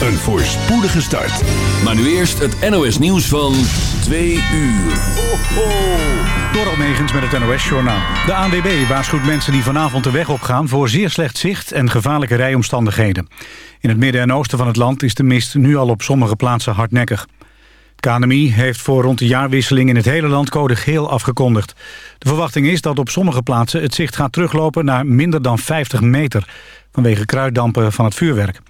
een voorspoedige start. Maar nu eerst het NOS nieuws van 2 uur. Ho, ho. Met het NOS-journaal. De ANWB waarschuwt mensen die vanavond de weg opgaan... voor zeer slecht zicht en gevaarlijke rijomstandigheden. In het midden en oosten van het land is de mist nu al op sommige plaatsen hardnekkig. KNMI heeft voor rond de jaarwisseling in het hele land code geel afgekondigd. De verwachting is dat op sommige plaatsen het zicht gaat teruglopen naar minder dan 50 meter... vanwege kruiddampen van het vuurwerk.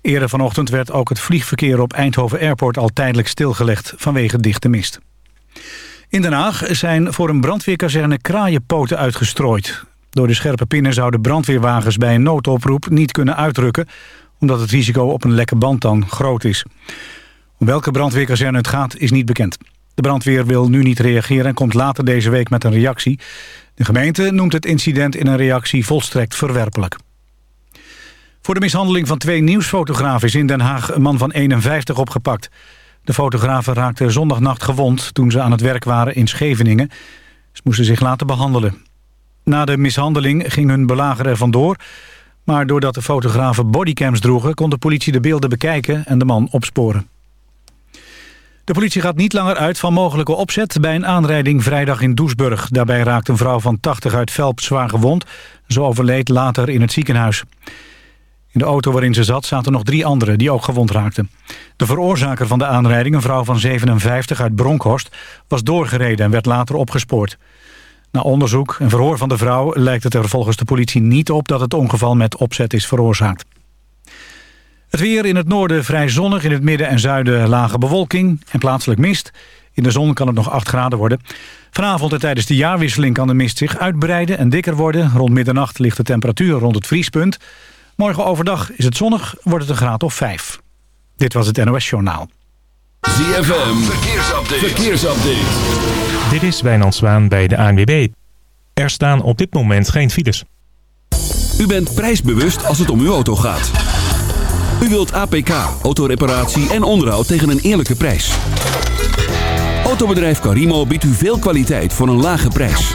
Eerder vanochtend werd ook het vliegverkeer op Eindhoven Airport al tijdelijk stilgelegd vanwege dichte mist. In Den Haag zijn voor een brandweerkazerne kraaienpoten uitgestrooid. Door de scherpe pinnen zouden brandweerwagens bij een noodoproep niet kunnen uitrukken... omdat het risico op een lekke band dan groot is. Om welke brandweerkazerne het gaat is niet bekend. De brandweer wil nu niet reageren en komt later deze week met een reactie. De gemeente noemt het incident in een reactie volstrekt verwerpelijk. Voor de mishandeling van twee nieuwsfotografen is in Den Haag een man van 51 opgepakt. De fotografen raakten zondagnacht gewond toen ze aan het werk waren in Scheveningen. Ze moesten zich laten behandelen. Na de mishandeling ging hun belager er vandoor... maar doordat de fotografen bodycams droegen... kon de politie de beelden bekijken en de man opsporen. De politie gaat niet langer uit van mogelijke opzet... bij een aanrijding vrijdag in Doesburg. Daarbij raakt een vrouw van 80 uit Velp zwaar gewond. Ze overleed later in het ziekenhuis. In de auto waarin ze zat zaten nog drie anderen die ook gewond raakten. De veroorzaker van de aanrijding, een vrouw van 57 uit Bronkhorst... was doorgereden en werd later opgespoord. Na onderzoek en verhoor van de vrouw lijkt het er volgens de politie niet op... dat het ongeval met opzet is veroorzaakt. Het weer in het noorden vrij zonnig, in het midden en zuiden lage bewolking... en plaatselijk mist. In de zon kan het nog 8 graden worden. Vanavond en tijdens de jaarwisseling kan de mist zich uitbreiden en dikker worden. Rond middernacht ligt de temperatuur rond het vriespunt... Morgen overdag is het zonnig, wordt het een graad of 5. Dit was het NOS Journaal. ZFM, verkeersupdate. verkeersupdate. Dit is Wijnand Zwaan bij de ANWB. Er staan op dit moment geen files. U bent prijsbewust als het om uw auto gaat. U wilt APK, autoreparatie en onderhoud tegen een eerlijke prijs. Autobedrijf Carimo biedt u veel kwaliteit voor een lage prijs.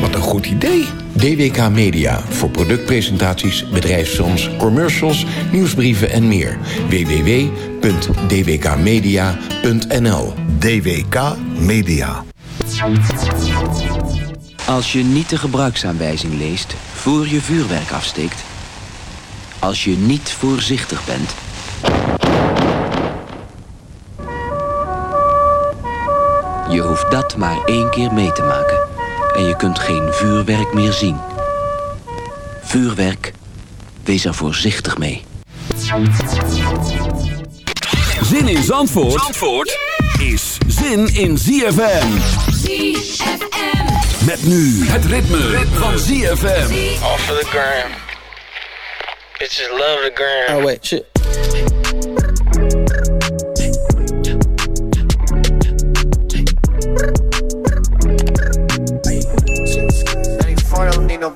Wat een goed idee. DWK Media voor productpresentaties, bedrijfsfilms, commercials, nieuwsbrieven en meer. www.dwkmedia.nl DWK Media. Als je niet de gebruiksaanwijzing leest voor je vuurwerk afsteekt. Als je niet voorzichtig bent. Je hoeft dat maar één keer mee te maken. En je kunt geen vuurwerk meer zien. Vuurwerk, wees er voorzichtig mee. Zin in Zandvoort, Zandvoort is zin in ZFM. ZFM. Met nu het ritme, van ZFM. Off of the gram. Bitches love the gram. Oh wait, shit.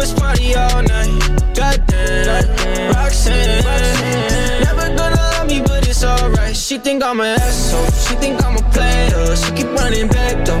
is party all night. Goddamn, Roxanne. Never gonna love me, but it's alright. She think I'm an asshole. She think I'm a player. She keep running back though,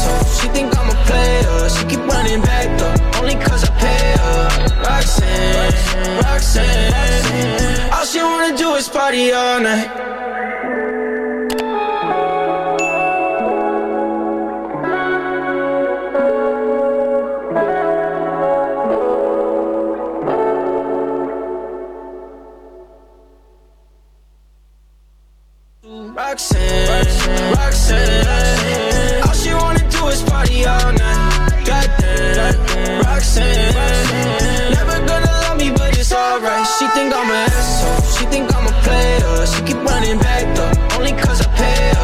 Roxanne, Roxanne. All she wanna do is party all night. Roxanne, Roxanne. All she wanna do is party all night. She think I'm an asshole. She think I'm a player. She keep running back though, only cause I pay her.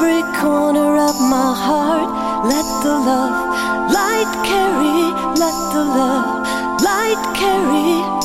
every corner of my heart. Let the love light carry, let the love light carry.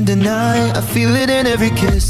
can't deny. I feel it in every kiss.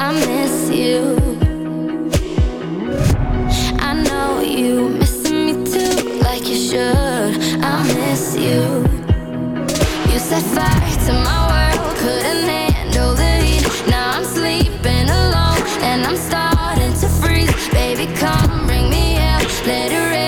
I miss you. I know you me too, like you should. I miss you. You set fire to my world, couldn't handle the heat. Now I'm sleeping alone and I'm starting to freeze. Baby, come bring me hell, let it rain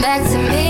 Back to me.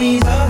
these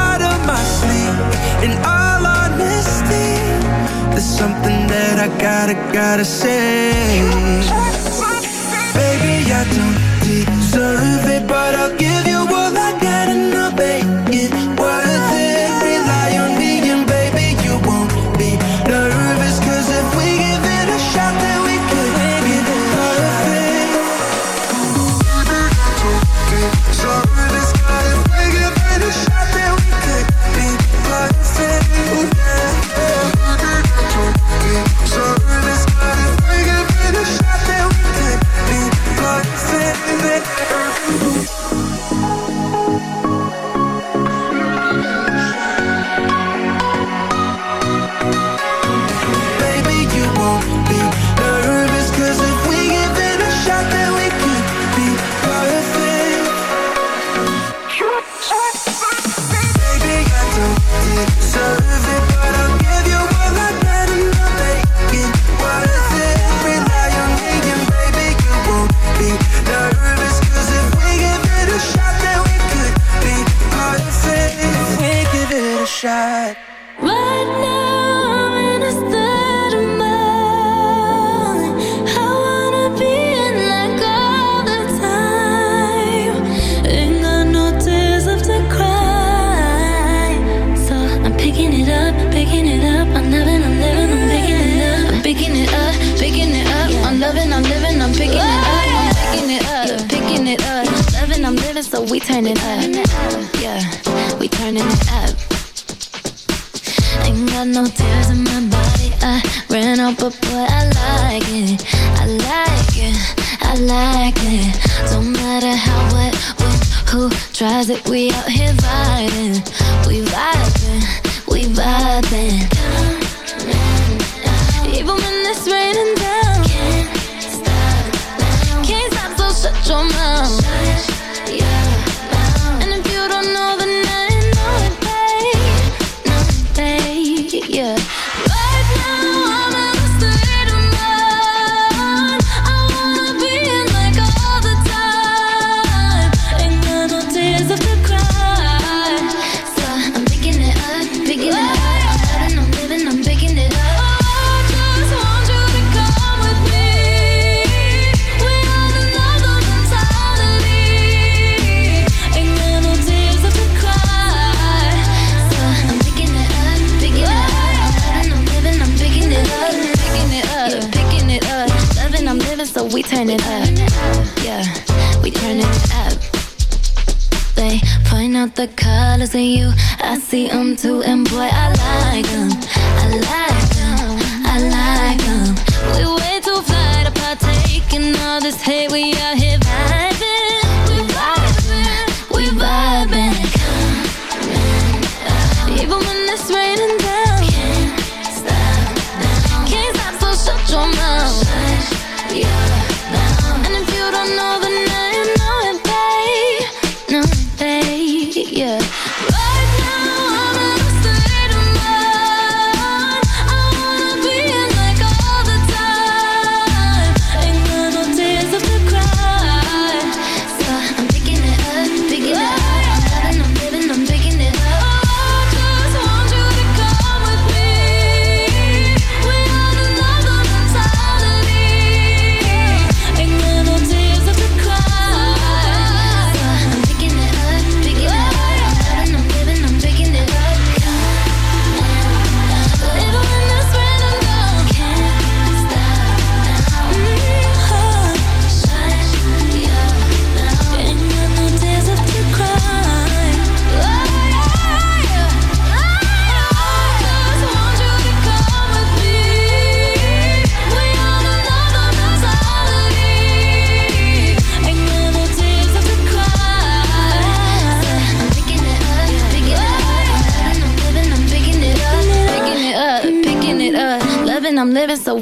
I gotta, gotta say. bed. the colors in you. I see them too, and boy, I like them. I like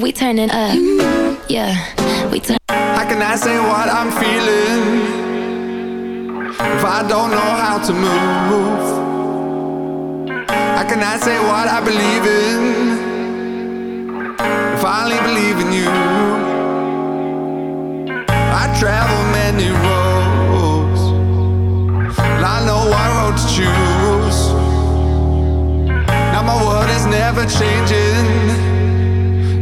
we turning up. Yeah, we turn. How can I say what I'm feeling if I don't know how to move? How can I say what I believe in if I only believe in you? I travel many roads, and I know what road to choose. Now my world is never changing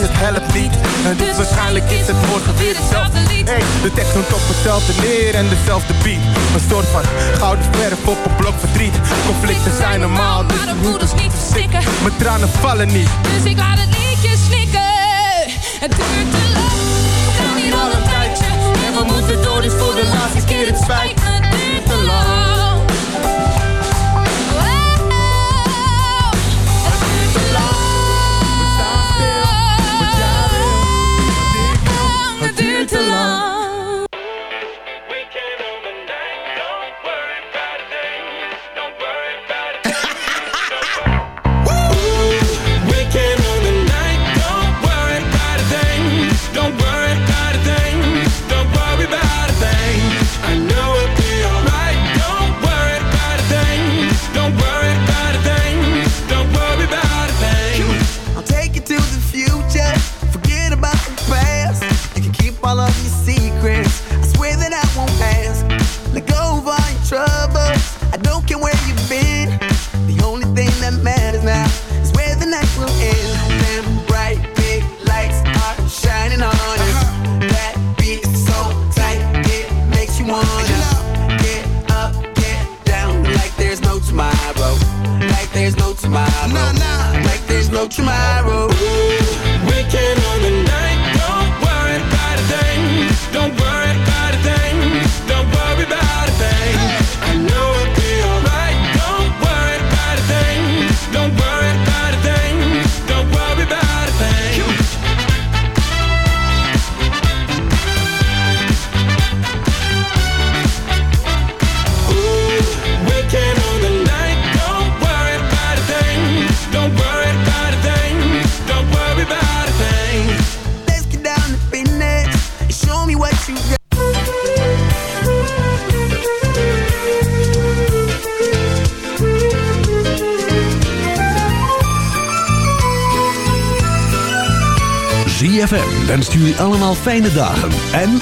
het helpt niet. En dus waarschijnlijk is het morgen weer hetzelfde lied. Hey, de tekst noemt op hetzelfde neer en dezelfde beat. Een soort van gouden verf op een blok verdriet. Conflicten zijn normaal, dus Maar de moeders niet verstikken. mijn tranen vallen niet. Dus ik laat het liedje snikken. Het duurt te lang. We gaan hier al een tijdje. En we moeten door, dus voor de laatste keer het spijt me. Duurt te lang. Fijne dagen en